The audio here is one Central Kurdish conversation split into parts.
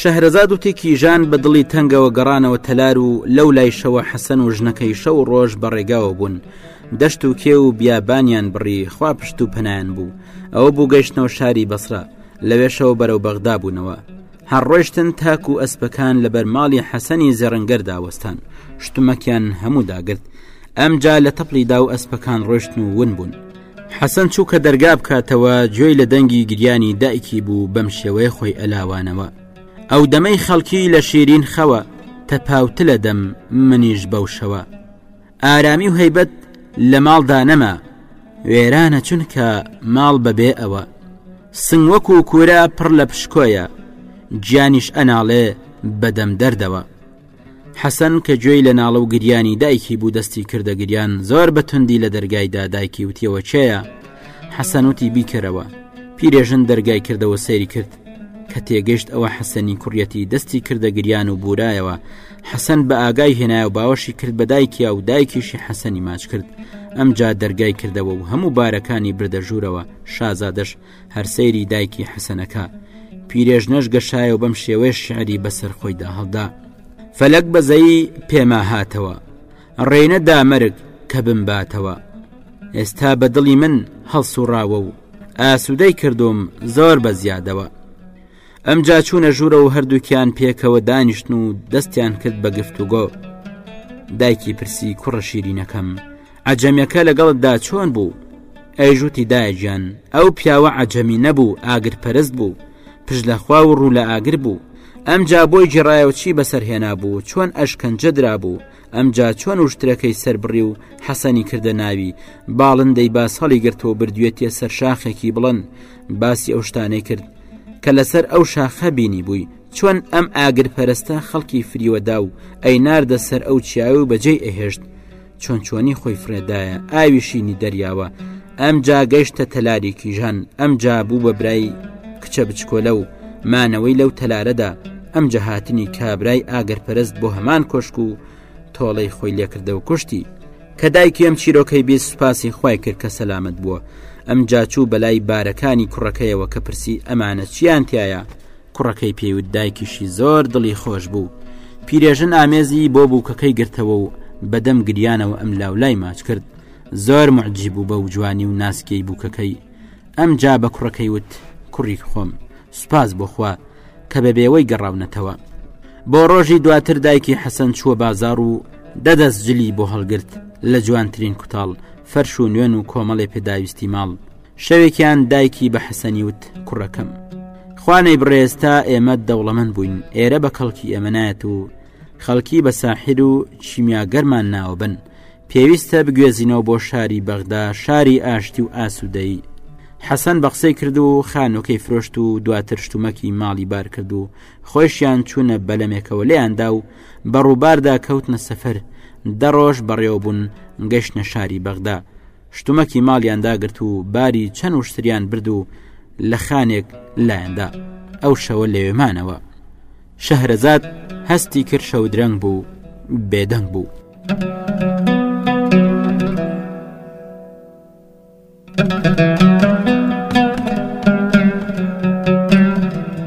شەهرەزاد و تیکی ژان بە دڵی تەنگەوە گەڕانەوە تەلار و لەو لایشەوە حەسەن و ژنەکەی شەو و ڕۆژ بە ڕێگاوە بوون دەشت و کێ و بیابانیان بڕی خوا پشت و پەنایان بوو ئەوە بوو گەیشتنەوە شاری بەسرە لەوێشەوە بەرەو بەغدا بوونەوە هەر ڕۆشتن تاکو و ئەسپەکان لەبەر ماڵی حەسەنی زێڕنگەر داوەستان شتمەکیان هەموو داگرت ئەمجا لە تەپڵی دا و ئەسپەکان ڕۆشتن و ون بوون حەسەن چوو کە دەرگا بکاتەوە گوێی لە دەنگی گریانی دایکی بوو بەم شێوەیە خۆی ئەلاوانەوە ئەو دەمەی خەڵکی لە شیرین خەوە تەپاوتلە دەم منیش بەو شەوە ئارامی و هەیبەت لە ماڵدا نەما وێرانە چونکە ماڵ بەبێ ئەوە سنگ وەک و کورە پڕ لە پشکۆیە گیانیش ئەناڵێ بەدەم دەردەوە حەسەن کە گوێی لە ناڵە و گریانی دایکی بوو دەستی کردە گریان زۆر بە توندی لە دەرگایدا دایکی وتیەوە چێە حەسەن وتی بیکەرەوە پیرێژن دەرگای کردەوە سەیری کرد کە تێگەشت ئەوە حەسەنی کوڕەتی دەستی کردە گریان و بورایەوە حەسەن بە ئاگای هێنای و باوەشی کرد بە دایکیا و دایکیشی حەسەنی ماچ کرد ئەمجا دەرگای کردەوە و هەموو بارەکانی بردە ژوورەوە شازادەش حەسەن هەر سەیری دایکی حەسەنەکە پیرێژنەش گەشایە و بەم شێوەیە شعری بەسەر خۆیدا هەڵدا فەلەک بەزەی پێما هاتەوە ڕێنە دامەرگ کە بمباتەوە ئێستا بە دڵی من هەڵسوڕاوە و ئاسوودەی کردوم زۆر بە زیادەوە ئەمجا چوونە ژوورە و هەردووکیان پێکەوە دانیشتن و دەستیان کرد بە گفتوگۆ دایکی پرسی کوڕە شیرینەکەم عەجەمیەکە لەگەڵت دا چۆن بوو ئەیش وتی دایەگیان ئەو پیاوە عەجەمی نەبوو ئاگر پەرست بوو پشت لە خوا و ڕوو لە ئاگر بوو ئەم جا بۆی جێڕایەوە چی بەسەرهێنا بوو چۆن ئەشکەنجە درابوو ئەم جا چۆن وشترەکەی سربڕی و حەسەنی کردە ناوی باڵندەی باس هەڵی گرت و بردوێتیە سەر شاخێکی بڵند باسی ئەو شتانەی کرد کە لەسەر ئەو شاخە بینی بووی چۆن ئەم ئاگر پەرستە خەڵکی فریوەدا و ئەی ناردە سەر ئەو چیاوی و بەجێی ئەهێشت چۆن چۆنی خۆی فرێدایە ئاویشینی دەریاوە ئەم جا گەشتە تەلاری کیژان ئەم جا بوو بە برای کچە بچکۆلە و مانەوەی لەو تەلارەدا ئەم جەهاتنی کابرای ئاگەرپەرست بۆ هەمان کۆشک و تۆڵەی خۆی لێکردە و کوشتی کە دایکی ئەم چیرۆکەی بێ سوپاسی خی کرد کە سەلامت بووە ئەم جاچوو بەلای بارەکانی کوڕەکەیەوە کە پرسی ئەمانە چیان تایە کوڕەکەی پێوت دایکیشی زۆر دڵی خۆش بوو پیرێژن ئامێزی بۆ بووکەکەی گرتەوە و بەدەم گریانەوە ئەم لاولای ماچ کرد زۆر معجی بوو بە و جوانی و ناسکەی بووکەکەی ئەم جا بە کوڕەکەی وت کوڕی خۆم سوپاس بۆخوا کە بەبێەوەی گەڕاونەتەوە بۆ ڕۆژی دواتر دایکی حەسەن چووە بازار و دەدەست جلی بۆ هەڵگرت لە جوانترین کوتاڵ فەرش و نوێن و کۆمەڵی پێداویستی ماڵ شەوێکیان دایکی بە حەسەنی وت کوڕەکەم خوانەی بڕێستا ئێمە دەوڵەمەند بووین ئێرە بە کەڵکی ئێمە نایەت و خەڵکی بە ساحر و چیمیاگەرمان ناوە بن پێویستە بگوێزینەوە بۆ شاری بەغدا شاری ئاشتی و ئاسوودەی حەسەن بە قسەی کرد و خانووکەی فرۆشت و دواتر شتومەکی ماڵی بار کرد و خۆشیان چوونە بەلەمێکەوە لێیاندا و بە ڕووباردا کەوتنە سەفەر دەڕۆژ بەڕێوە بوون گەشتە شاری بەغدا شتومەکی ماڵیان داگرت و باری چەند وشتریان برد و لە خانێک لایەندا ئەو شەوە لەوێمانەوە شەهرەزاد هەستی کرد شەو درەنگ بوو بێدەنگ بوو.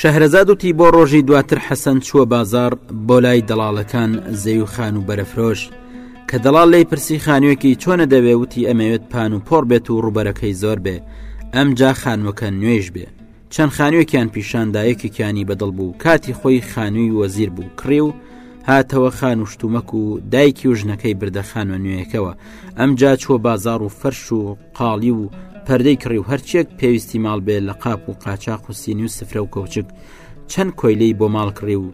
شەهرەزاد وتی بۆ ڕۆژی دواتر حەسەن چووە بازاڕ بۆ لای دەڵاڵەکان زەوی و خان و بەرەفرۆش کە دەڵال لی پرسی خانوێکی چۆنە دەوێ وتی ئەمەوێت پان و پۆڕ بێت و ڕوبەرەکەی زۆر بێ ئەم جا خانوەکە نوێش بێ چەند خانوێکیان پیشاندایەکێکیانی بەدڵ بوو کاتی خۆی خانووی وەزیر بوو کڕی و هاتەوە خان و شتومەک و دایکی و ژنەکەی بردە خانوە نوێیەکەوە ئەم جا چووە بازار و فەرش و قاڵی و پەردەی کڕی و هەرچێک پێویستی ماڵ بێ لە قاپ و قاچاق و سینی و سفرە و کەوچک چەند کۆیلەی بۆ ماڵ کڕی و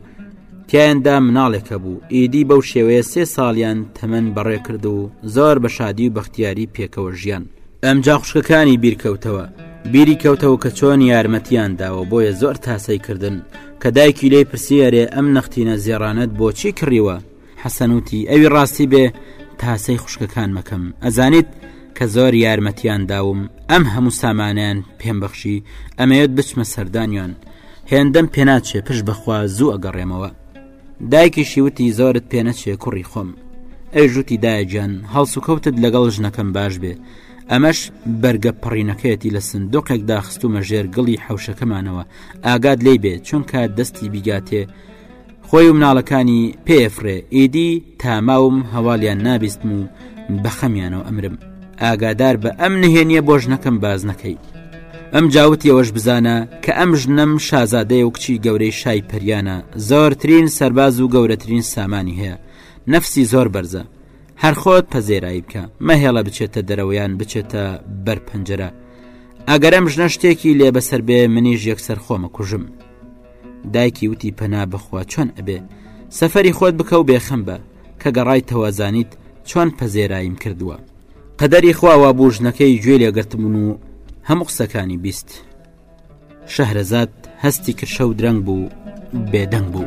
تایەندا مناڵێکە بوو ئیدی بەو شێوەیە سێ ساڵیان تەمەەن بەڕێ کرد و زۆر بە شادی و بەختیاری پێکەوە ژیان ئەم جاخشکەکانی بیرکەوتەوە بیری کەوتەوە کە چۆن یارمەتیان داوە بۆیە زۆر تاسەی کردن کە دایکی لێی پرسیارێ ئەم نەختینە زێڕانت بۆچی کڕیوە حەسەن وتی ئەوی ڕاستی بێ تاسەی خوشکەکان مەکەم ئەزانیت کە زۆر یارمەتیان داوم ئەم هەموو سامانیان پێم بەخشی ئەمەوێت بچمە سەردانیان هێندەم پێناچێ پشت بەخوا زوو ئەگەڕێمەوە دایکیشی وتی زۆرت پێنەچێ کوڕی خۆم ئەی ژووتی دایەجان هەڵسوکەوتت لەگەڵ ژنەکەم باش بێ ئەمەش بەرگە پەڕینەکەیەتی لە سندۆقێک داخستومە ژێر گڵی حوشەکەمانەوە ئاگاد لی بێ چونکە دەستی بیگاتێ خۆی و مناڵەکانی پێفرێ ئیدی تاماوم هەواڵیان نابیستم و بەخەمیانەوە ئەمرم ئاگادار بە ئەم نهێنیە بۆ ژنەکەم باز نەکەی ئەم جاوتیەوەش بزانە کە ئەم ژنەم شازادەیە و کچی گەورەی شای پەریانە زۆرترین سەرباز و گەورەترین سامانی هەیە نەفسی زۆر بەرزە هەرخۆت پەزێرایی بکە مەهێڵە بچێتە دەرەوەیان بچێتە بەر پەنجرە ئەگەرم ژنە شتێکی لێ بەسەر بێ منیش یەکسەر خۆمە کوژم دایکی وتی پەنا بخوا چۆن ئەبێ سەفەری خۆت بکە و بێخم بە کە گەڕای تەوازانیت چۆن پەزێرایم کردووە قەدەری خواوا بوو ژنەکەی گوێ لێگرتبوون و هەموو قسەکانی بیست شەهرەزاد هەستی کرشە و درەنگ بوو بێدەنگ بوو.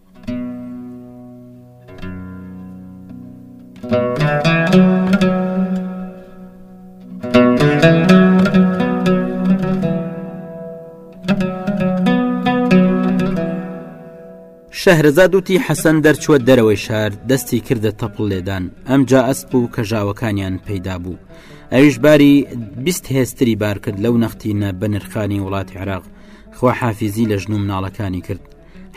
شەهرەزاد وتی حەسەن دەرچووە دەرەوەی شار دەستی کردە تەپڵ لێدان ئەم جا ئەسپ و کەژاوەکانیان پەیدا بوو ئەویش باری بیست هێستری بارکرد لەو نەختینە بە نرخانی وڵاتی عراق خوا حافیزی لە ژن و مناڵەکانی کرد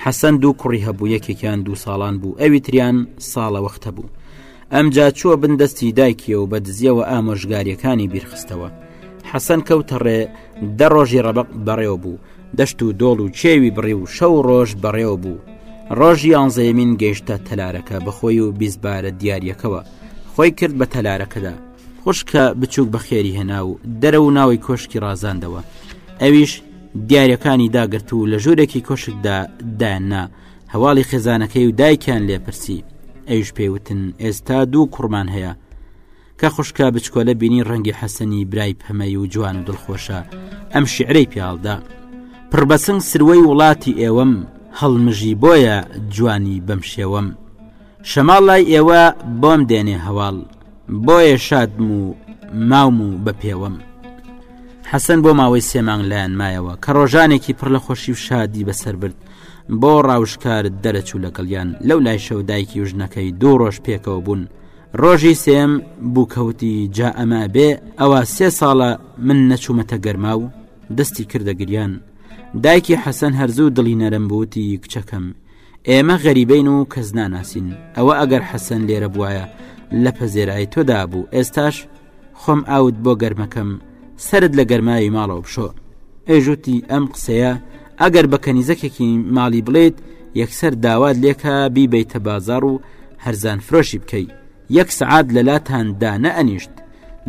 حەسەن دوو کوڕی هەبوو یەکێکیان دوو ساڵان بوو ئەوی تریان ساڵە وەخت هەبوو ئەمجا چووە بن دەستی دایکیەوە بە دزیەوە ئامۆژگاریەکانی بیرخستەوە حەسەن کەوتەڕێ دە ڕۆژی ڕەبق بەڕێو بوو دەشت و دۆڵ و چێوی بڕی و شەو ڕۆژ بەڕێوە بوو ڕۆژی یانزەیەمین گەیشتە تەلارەکە بەخۆی و بیزبارە دیارەکەوە خۆی کرد بە تەلارەکەدا خوشکە بچووک بەخێری هێنا و دەرە و ناوی کۆشکی ڕازاندەوە ئەویش دیارەکانی داگرت و لە ژوورێکی کۆشکدا دایاننا هەواڵی خێزانەکەی و دایکیان لێپرسی ئەوش پێوتن ئێستا دوو کوڕمان هەیە کە خوشکە بچکۆلە بینی ڕەنگی حەسەنی برای پەمەی و جوان و دڵخۆشە ئەم شعرەی پیاڵدا پڕبەسنگ سروەی وڵاتی ئێوەم هەڵمژی بۆیە جوانی بەم شێوەم شەماڵ لای ئێوە بۆم دێنێ هەواڵ بۆیە شادم و ماوم و بە پێوەم حەسەن بۆ ماوەی سێمانگ لایەن مایەوە کە ڕۆژانێکی پڕ لە خۆشی و شادی بەسەر برد بۆ ڕاوشکارت دەرەچوو لەگەڵیان لەو لای شەو دایکی و ژنەکەی دوو ڕۆژ پێکەوە بوون ڕۆژی سێم بوو کەوتی جا ئەمە بێ ئەوە سێ ساڵە من نەچوومەتە گەرما و دەستی کردە گریان دایکی حەسەن هەرزوو دڵی نەرم بووتی کچەکەم ئێمە غەریبین و کەس ناناسین ئەوە ئەگەر حەسەن لێرە بواە لە پەزێرای تۆدا بوو ئێستاش خۆم ئاوت بۆ گەرمەکەم سرد لە گەرماوی ماڵەوە بشۆ ئێژوتی ئەم قسەیە ئەگەر بە کەنیزەکێکی ماڵی بڵێت یەکسەر داوات لێکە بیبیتە بازار و هەرزان فرۆشی بکەیت یەک سعات لەلاتان دا نەئەنیشت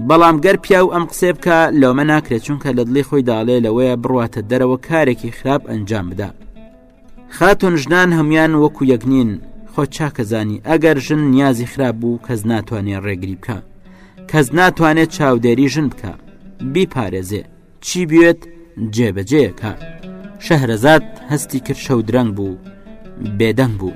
بەڵام گەر پیا و ئەم قسێ بکە لەومە ناکرێت چونکە لە دڵی خۆی داڵێ لەوەیە بڕواتە دەرەوە کارێکی خراپ ئەنجام بدا خاتون ژنان هەموان وەکو یەک نین خۆ چاکەزانی ئەگەر ژن نیازی خراپ بوو کەس ناتوانێت ڕێگری بکە کەس ناتوانێت چاودێری ژن بکە بیپارێزێ چی بێت جێبەجێەکە شەهرەزاد هەستی کرد شەو درەنگ بوو بێدەنگ بوو.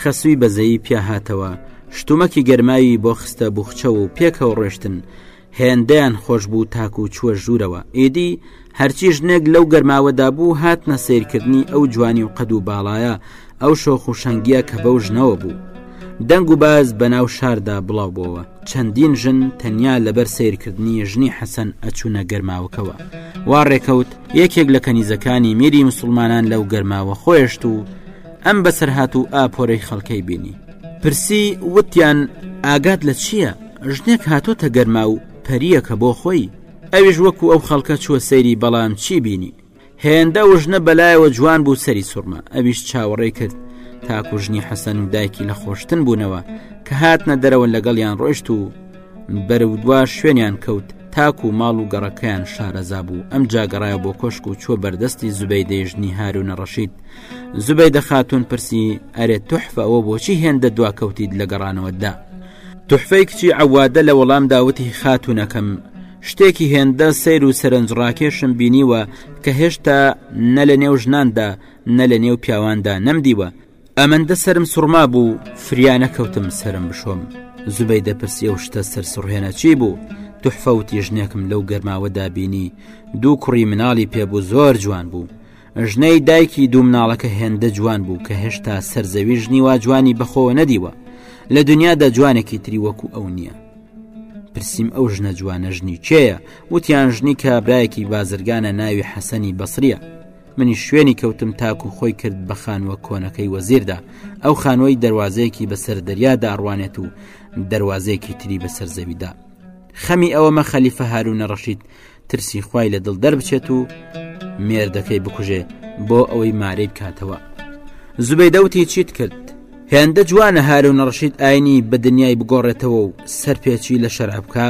خەسوی بەزەیی پیا هاتەوە شتومەکی گەرماوی بۆ خستە بوخچەوە و پێکەوە ڕۆشتن هێندەیان خۆش بوو تاکو و چووە ژوورەوە ئیدی هەرچی ژنێک لەو گەرماوەدا بوو هاتنە سیرکردنی ئەو جوانی و قەد و باڵایە ئەو شۆخ و شەنگیە کە بەو ژنەوە بوو دەنگ و باز بەناو شاردا بڵاو بووەوە چەندین ژن تەنیا لەبەر سیرکردنی ژنی حەسەن ئەچوونە گەرماوەکەوە وا ڕێکەوت یەکێک لە کەنیزەکانی میری مسلمانان لەو گەرماوە خۆشت و ئەم بەسەرهات و ئاپۆرەی خەڵکەی بینی پرسی وتیان ئاگات لە چییە ژنێک هاتۆتە گەرما و پەریەکە بۆ خۆی ئەویش وەکو ئەو خەڵکە چوە سەیری بەڵام چی بینی هێندە و ژنە بەلایەوە جوان بوو سەری سوڕما ئەویش چاوەڕێ کرد تاکو ژنی حەسەن و دایکی لە خۆشتن بوونەوە کە هاتنە دەرەوە لەگەڵیان ڕۆشت و بەرودوا شوێنیان کەوت تاکو ماڵ و گەڕەکەیان شارەزا بوو ئەم جاگەڕایە بۆ کۆشک و چوە بەردەستی زوبەی دەیژنی هارو نەڕەشید زبەیدە خاتون پرسی ئەرێ تحفە ئەوە بۆچی هێندە دواکەوتیت لە گەڕانەوەدا تحفەی کچی عوادە لە وەڵام داوتی خاتونەکەم شتێکی هێندە سیر و سەرنجڕاکێشم بینیوە کە هێشتا نە لە نێو ژناندا نە لە نێو پیاواندا نەمدیوە ئەمەندە سرم سوڕما بوو فریانە کەوتم سرم بشۆم زبەی دەپرسی ئەو شتە سەر سڕهێنە چی بوو تحفەوتی ژنێکم لەو گەرماوەدا بینی دوو کوڕی مناڵی پێبوو زۆر جوان بوو ژنەی دایکی دوو مناڵەکە هێندە جوان بوو کە هێشتا سەرزەوی ژنی وا جوانی بەخۆوە نەدیوە لە دنیادا جوانێکی تری وەکو ئەو نییە پرسییم ئەو ژنە جوانە ژنی کێیە وتیان ژنی کابراایەکی بازرگانە ناوی حەسەنی بەسریە منی شوێنی کەوتم تاکو خۆی کرد بە خانووە کۆنەکەی وەزیردا ئەو خانووی دەواازەیەکی بەسەر دەریادا ڕوانێت و دەواازەیەکی تری بەسەر زەویدا خەمی ئەوە مە خەلیفە هاروونە ڕەشید ترسی خوای لە دڵ دەربچێت و مێردەکەی بکوژێ بۆ ئەوەی مارەی بکاتەوە زوبەی دەوتی چیت کرد هێندە جوانە هاروونە ڕەشید ئاینی بە دنیای بگۆڕێتەوە و سەرپێچی لە شەرع بکە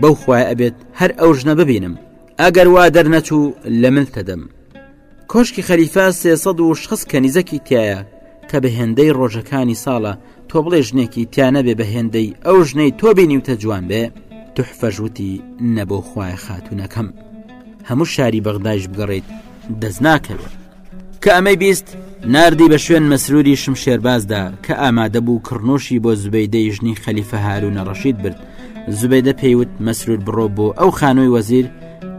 بەو خوای ئەبێت هەر ئەو ژنە ببینم ئەگەر وا دەرنەچوو لە من تەدەم کۆشکی خەلیفە سێ سەد و شەست کەنیزەکی تایە کە بە هێندەی ڕۆژەکانی ساڵە تۆ بڵێ ژنێکی تیانەبێ بە هێندەی ئەو ژنەی تۆ بینیوتە جوان بێ تحفەژوتی نەبۆ خوای خاتونەکەم هەموو شاری بەغدایش بگەڕیت دەست ناکەوێت کە ئەمەی بیست نردی بە شوێن مەسروری شمشێربازدا کە ئامادە بوو کڕنوشی بۆ زبەیدەی ژنی خەلیفە هارو نەڕەشید برد زوبێدە پێیوت مەسرور بڕۆ بۆ ئەو خانۆی وەزیر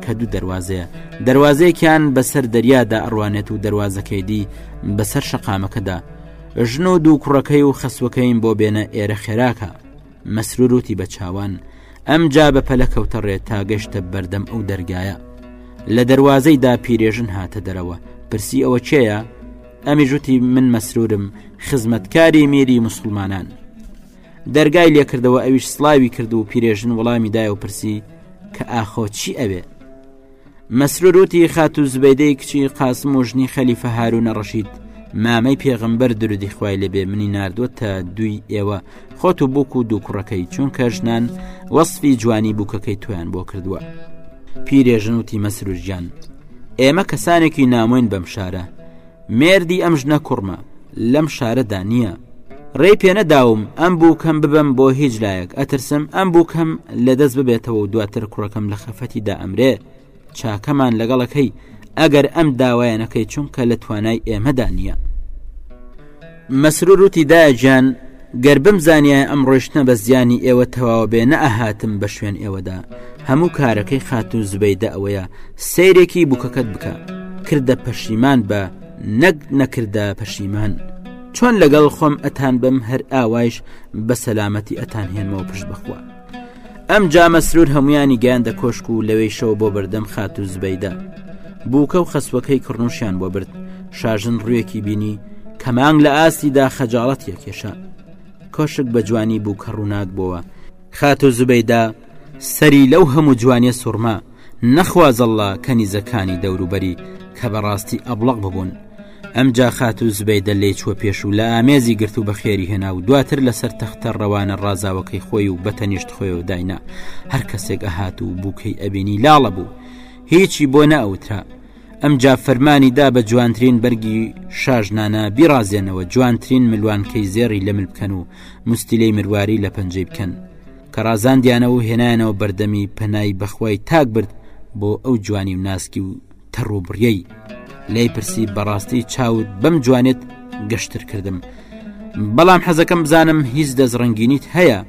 کە دوو دەواازەیە دەواازەیەکیان بەسەر دەریادا ئەڕوانێت و دەواازەکەی دی بەسەر شەقامەکەدا ژن و دوو کوڕەکەی و خەسوەکەیم بۆ بێنە ئێرە خێراکە مەسروروتی بە چاوان ئەم جا بە پەلە کەوتەڕێ تا گەشتە بەردەم ئەو دەرگایە لە دەواازەی دا پیرێژن هاتە دەرەوە پرسی ئەوە چێە ئەمی ژوتی من مەسرورم خزمەتکاری میری مسلمانان دەرگای لێکردەوە ئەویش سلاوی کرد و پیرێژن وەڵامی دای و پرسی کە ئاخۆ چی ئەوێ مەسروروتی خات و زبەیدەی کچی قاسم و ژنی خەلیفە هارو نەڕەشید مامەی پێغمبەر درودی خوای لەبێ منی نردوە تا دوی ئێوە خۆت و بووک و دوو کوڕەکەی چونکە ژنان وەصفی جوانی بووکەکەی تویان بۆ کردووە پیرێژن وتی مەسروجان ئێمە کەسانێکی نامۆین بەم شارە مێردی ئەم ژنە کوڕمە لەم شارەدا نییە ڕێ پێنەداوم ئەم بووکەم ببم بۆ هیچ لایەک ئەترسم ئەم بووکەم لە دەست ببێتەوە و دواتر کوڕەکەم لە خەفەتیدا ئەمرێ چاکەمان لەگەڵەکەی ئەگەر ئەم داوایەنەکەی چونکە لە توانای ئێمەدا نییە. مەسرور وتی دایە گیان گەر بمزانیایە ئەم ڕۆیشتنە بە زیانی ئێوە تەواوە بێ نەئەهاتم بە شوێن ئێوەدا هەموو کارەکەی خاتون زبەیدە ئەوەیە سیرێکی بووکەکەت بکە کردە پەشیمان بە نەک نەکردە پەشیمان چۆن لەگەڵ خۆم ئەتان بم هەر ئاوایش بە سەلامەتی ئەتان هێنمەوە پشت بخوا ئەم جا مەسرور هەمویانی گەیاندە کۆشک و لەوەیشەوە بۆ بەردەم خات و زبەیدە بووکە و خەسوەکەی کڕنوشیان بۆ برد شاژن ڕویەکی بینی کە مانگ لە ئاستیدا خەجاڵەت یەکێشە کۆشک بە جوانی بوو کە ڕووناک بووە خات و زبەیدا سەری لەو هەموو جوانیە سوورما نەخوازەڵا کەنیزەکانی دەوروبەری کە بەڕاستی ئەبڵق ببوون ئەمجا خاتوو زبەیدە لێ چوە پێش و لە ئامێزی گرت و بە خێری هێنا و دواتر لەسەر تەختە ڕەوانە ڕازاوەکەی خۆی و بە تەنیشت خۆیەوە داینا هەر کەسێک ئەهات و بووکەی ئەبینی لاڵە بوو هیچی بۆ نەئوترا ئەمجا فەرمانی دا بە جوانترین بەرگی شاژنانە بیڕازێنەوە جوانترین ملوانکەی زێڕی لە مل بکەن و مستیلەی مرواری لە پەنجەی بکەن کە ڕازاندیانە و هێنانەوە بەردەمی پەنای بەخوای تاک برد بۆ ئەو جوانی و ناسکی و تەڕوبڕیی لێی پرسی بەڕاستی چاوت بەم جوانێت گەشتر کردم بەڵام حەزەکەم بزانم هیچ دەست ڕنگینیت هەیە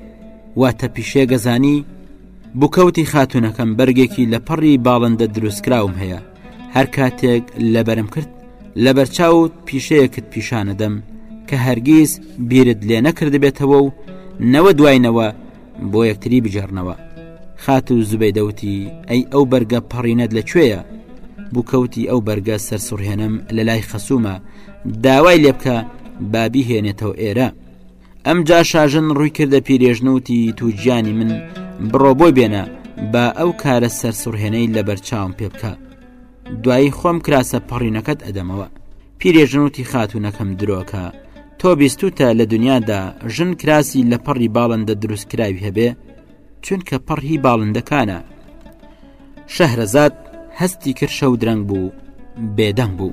واتە پیشێگەزانی بکەوتی خاتونەکەم بەرگێکی لە پەڕی باڵندە دروستکراوم هەیە هەر کاتێک لەبەرم کرد لە بەرچاوت پیشەیەکت پیشانەدەم کە هەرگیز بیرت لێ نەکردبێتەوە و نەوە دواینەوە بۆ یەکتری بگەڕنەوە خات و زبەی دەوتی ئەی ئەو بەرگە پەڕینەت لە کوێیە بووکەوتی ئەو بەرگە سەرسوڕهێنم لە لای خەسوومە داوای لێ بکە بابی هێنێتەوە ئێرە ئەم جا شاژن ڕووی کردە پیرێژنوتی تووجیانی من بڕۆ بۆی بێنە با ئەو کارە سەرسوڕهێنەی لەبەر چاوم پێ بکە دوایی خۆم کراسە پەڕینەکەت ئەدەمەوە پیرێژن وتی خاتونەکەم درۆکە تۆ بیستوتە لە دنیادا ژن کراسی لە پەڕی باڵندە دروستکراوی هەبێ چونکە پەڕهی باڵندەکانە شەهرەزاد هەستی کرشە و درەنگ بوو بێدەنگ بوو.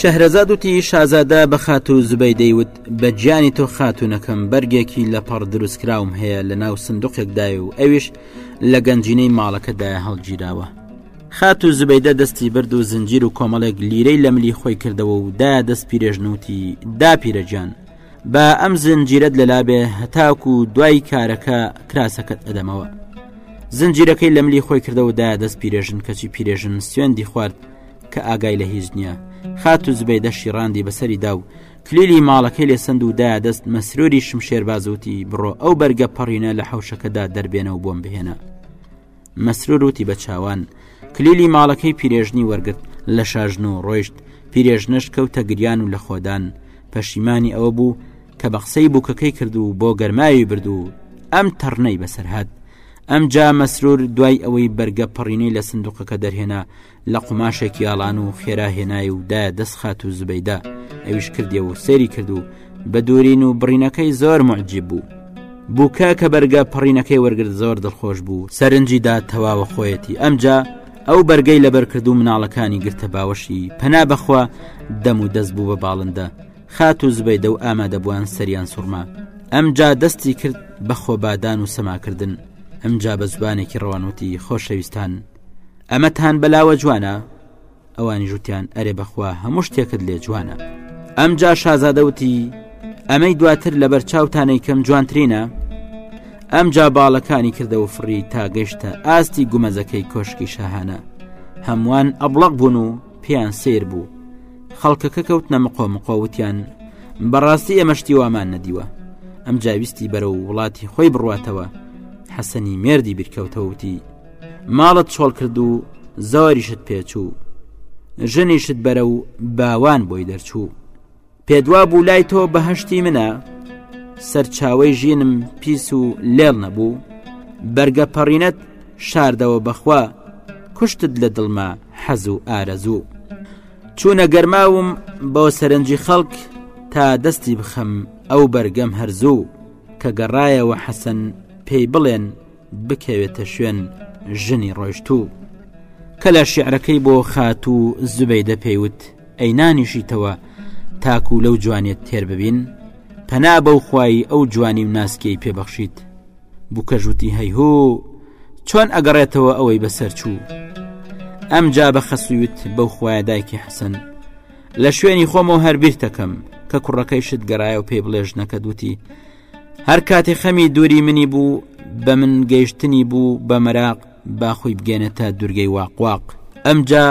شەهرەزاد وتی شازادە بە خات و زبەی دەیوت بە گیانی تۆ خاتونەکەم بەرگێکی لە پەڕ دروستکراوم هەیە لە ناو سندوقێکدای و ئەویش لە گەنجینەی ماڵەکەدا هەڵگیراوە خات و زبەیدە دەستی برد و زنجیر و کۆمەڵێک لیرەی لە ملی خۆی کردەوە و دا دەست پیرێژنوتی دا پیرەجان با ئەم زنجیرەت لەلابێ هەتاکو و دوای کارەکە کراسەکەت ئەدەمەوە زنجیرەکەی لەملی خۆی کردەوەدا دەست پیرێژن کەچی پیرێژن سوێندی خوارد کە ئاگای لە هیچ نییە خات و زبەی دەشی ڕاندی بەسەری دا و کلیلی ماڵەکەی لێ سند و دا دەست مەسروری شمشێر بازوتی بڕۆ ئەو بەرگە پەڕینە لە حوشەکەدا دەربێنە و بۆم بهێنە مەسرور وتی بە چاوان کلیلی ماڵەکەی پیرێژنی وەرگرت لە شاژن و ڕۆیشت پیرێژنەش کەوتە گریان و لە خۆدان پەشیمانی ئەوە بوو کە بە قسەی بووکەکەی کرد و بۆ گەرماوی بردو ئەم تەڕنەی بەسەرهات ئەم جا مەسرور دوای ئەوەی بەرگە پەڕینەی لە سندوقەکە دەرهێنا لە قوماشێکی ئالان و خێرا هێنای و دایە دەست خات و زبەیدا ئەویش کردێ و سەیری کرد و بە دوورین و بڕینەکەی زۆر معجیب بوو بووکە کە بەرگە پەڕینەکەی وەرگرت زۆر دڵخۆش بوو سەرنجیدا تەواوە خۆیەتی ئەمجا ئەو بەرگەی لەبەر کرد و مناڵەکانی گرتە باوەشی پەنا بەخوا دەم و دەست بوو بە باڵندە خات و زبەیدە و ئامادەبووان سەریان سوڕما ئەمجا دەستی کرد بە خۆبادان و سەماکردن ئەمجا بە زبانێکی ڕەوانوتی خۆشەویستان ئەمەتان بەلاوە جوانە ئەوانی ژوتیان ئەرێ بەخوا هەموو شتێکت لێ جوانە ئەمجا شازادەوتی ئەمەی دواتر لەبەر چاوتانەی کەم جوانترینە ئەمجا باڵەکانی کردەوە فڕی تا گەشتە ئاستی گومەزەکەی کۆشکی شاهانە هەمووان ئەبڵق بوون و پێیان سیر بوو خەڵکەکە کەوتنە مقۆ مقۆوتیان بەڕاستی ئێمەشتی وامان نەدیوە ئەم جاویستی بەرە و وڵاتی خۆی بڕاتەوە حەسەنی مێردی بیرکەوتەوتی ماڵت چۆڵ کرد و زۆریشت پێچوو ژنیشت بەرە و باوان بۆی دەرچوو پێدوا بوو لای تۆ بەهشتی منە سەرچاوی ژینم پیس و لێڵ نەبوو بەرگە پەڕینەت شاردەوە بەخوا کوشتت لە دڵما حەز و ئارەزوو چوونە گەرماوم بۆ سەرنجی خەڵک تا دەستی بخەم ئەو بەرگەم هەرزوو کە گەڕایەوە حەسەن پێی بڵێن بکەوێتە شوێن ژنی ڕۆیشتوو کە لە شعرەکەی بۆ خات و زبەی دەپێوت ئەی نانیشیتەوە تاکو لەو جوانێت تێر ببین پەنا بەو خوای ئەو جوانی و ناسکەی پێبەخشیت بووکەژوتی هەیهوو چۆن ئەگەڕێتەوە ئەوەی بەسەر چوو ئەم جا بە خەسووت بەو خوایە دایکی حەسەن لە شوێنی خۆمەوە هەربیرتەکەم کە کوڕەکەی شت گەرایە و پێی بڵێژنەکە دوتی هەر کاتێ خەمی دووری منی بوو بە من گەیشتنی بوو بە مەراق باخۆی بگەێنە تا دوورگەی واقواق ئەمجا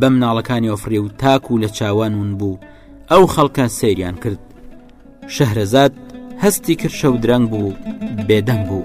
بە مناڵەکانی ئۆفرێ و تاک و لە چاوان ون بوو ئەو خەڵکە سەیریان کرد شەهرەزاد هەستی کرد شەو درەنگ بوو بێدەنگ بوو.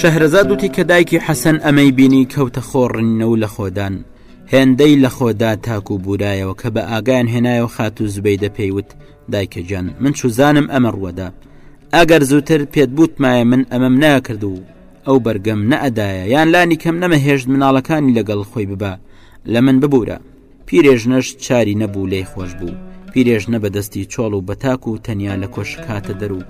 شەهرەزاد وتی کە دایکی حەسەن ئەمەی بینی کەوتە خۆڕنە و لە خۆدان هێندەی لە خۆدا تاکو و بورایەوە کە بە ئاگایان هێنایەوە خاتو زبەی دەپێیوت دایکە گیان من چوزانم ئەمە ڕوەدا ئەگەر زووتر پێت بوتمایە من ئەمەم ناکرد و ئەو بەرگەم نەئەدایە یان لانی کەم نەمەهێشت مناڵەکانی لەگەڵ خۆی ببا لە من ببوورە پیرێژنەش چاری نەبوو لی خۆش بوو پیرێژنە بەدەستی چۆڵ و بەتاک و تەنیا لە کۆشک هاتە دەر و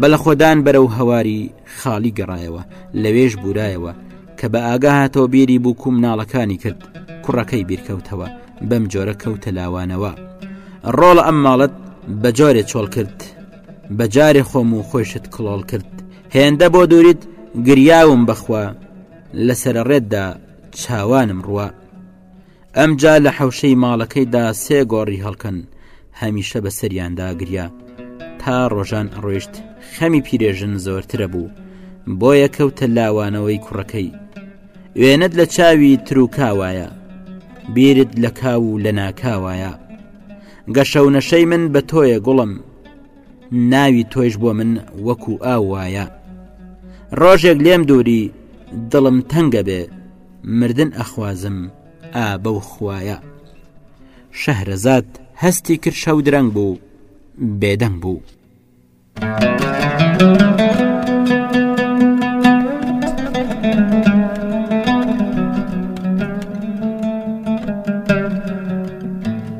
بەلەخۆدان بەرە و هەواری خاڵی گەڕایەوە لەوێش بورایەوە کە بە ئاگاهاتەوە بیری بوو کوم ناڵەکانی کرد کوڕەکەی بیرکەوتەوە بەم جۆرە کەوتە لاوانەوە ڕۆڵە ئەم ماڵەت بە جۆرێ چۆڵ کرد بە جارێ خۆم و خۆشت کڵۆڵ کرد هێندە بۆ دووریت گریاوم بەخوا لە سرە ڕێتدا چاوانم ڕوە ئەمجا لە حەوشەی ماڵەکەیدا سێ گۆڕی هەڵکەن هەمیشە بە سەریاندا گریا تا ڕۆژان ڕۆیشت خەمی پیرێژن زۆرترە بوو بۆیە کەوتە لاوانەوەی کوڕەکەی وێنت لە چاوی تروکاوایە بیرت لە کاو و لە ناکاوایە گەشە و نەشەی من بە تۆیە گوڵم ناوی تۆیش بۆ من وەکو ئاو وایە ڕۆژێک لێم دووری دڵم تەنگە بێ مردن ئەخوازم ئا بەو خوایە. شەهرەزاد هەستی کرد شەو درەنگ بوو بێدەنگ بوو.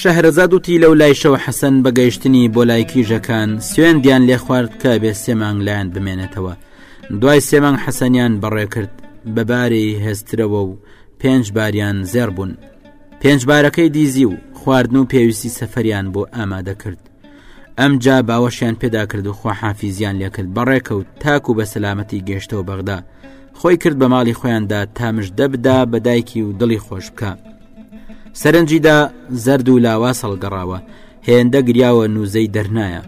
شەهرەزاد وتی لەو لایشەوە حەسەن بە گەیشتنی بۆ لای کیژەکان سوێندیان لێ خوارد کە بێ سێ مانگ لایەن بمێنێتەوە دوای سێ مانگ حەسەنیان بەڕێ کرد بە باری هێسترەوە و پێنج باریان زێڕ بوون پێنج بارەکەی دیزی و خواردن و پێویستی سەفەریان بۆ ئامادە کرد ئەم جا باوەشیان پێدا کرد و خواحافیزیان لێکرد بەڕێکەوت تاکو بە سەلامەتی گەشتەوە بەغدا خۆی کرد بە ماڵی خۆیاندا تامش دەبدا بە دایکی و دڵی خۆش بکە سەرنجیدا زەرد و لاواز هەڵگەڕاوە هێندە گریاوە نووزەی دەرنایە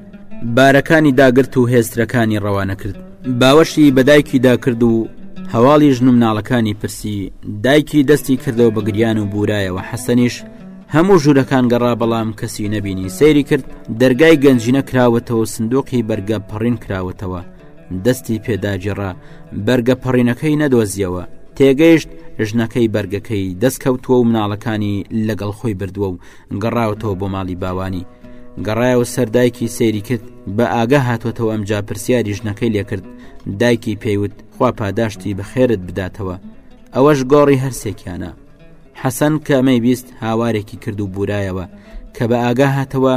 بارەکانی داگرت و هێسترەکانی ڕەوانە کرد باوەشی بەدایکیدا کرد و هەواڵی ژن و مناڵەکانی پرسی دایکی دەستی کردەوە بە گریان و بورایەوە حەسەنیش هەموو ژوورەکان گەڕا بەڵام کەسی نەبینی سەیری کرد دەرگای گەنجینە کراوەتەوە سندۆقی بەرگە پەڕین کراوەتەوە دەستی پێداگیڕا بەرگە پەڕینەکەی نەدۆزیەوە تێگەیشت ژنەکەی بەرگەکەی دەستکەوتووە و مناڵەکانی لەگەڵ خۆی بردووە و گەڕاوەتەوە بۆ ماڵی باوانی گەڕایە و سەردایکی سەیری کرد بە ئاگا هاتوەتەوە ئەم جا پرسیاری ژنەکەی لێکرد دایکی پێیوت خوا پاداشتی بەخێرت بداتەوە ئەوەش گۆڕی هەرسێکیانە حەسەن کە ئەمەی بیست هاوارێکی کرد و بورایەوە کە بە ئاگا هاتەوە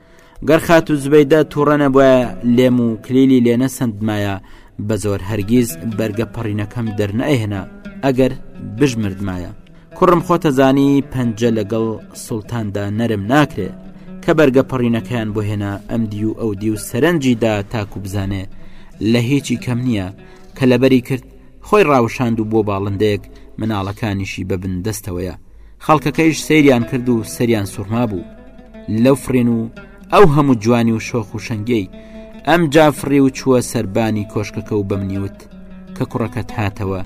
گەر خاتو زبەیدە تووڕە نەبوایە لێم و کلیلی لێ نەسەندمایە بە زۆر هەرگیز بەرگە پەڕینەکەم دەرنەهێنا ئەگەر بژمردمایە کوڕم خۆتەزانی پەنجە لەگەڵ سوڵتاندا نەرم ناکرێ کە بەرگە پەڕینەکەیان بۆ هێنا ئەم دی و ئەو دی و سەرنجی دا تاکو بزانێ لە هیچی کەم نییە کە لەبەری کرد خۆی ڕاوشاند و بۆ باڵندەیەک مناڵەکانیشی بە بندەستەوەیە خەڵکەکەیش سەیریان کرد و سەریان سوورما بوو لەو فڕین و ئەو هەموو جوانی و شۆخ و شەنگەی ئەم جافڕی و چووە سەربانی کۆشکەکە و بەمنیوت کە کوڕەکەت هاتەوە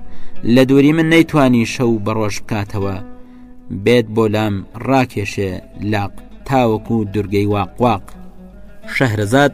لە دووری من نەیتوانی شەو بە ڕۆژ بکاتەوە بێت بۆ لام ڕاکێشێ لاق تاوەکو و دورگەی واقواق شەهرەزاد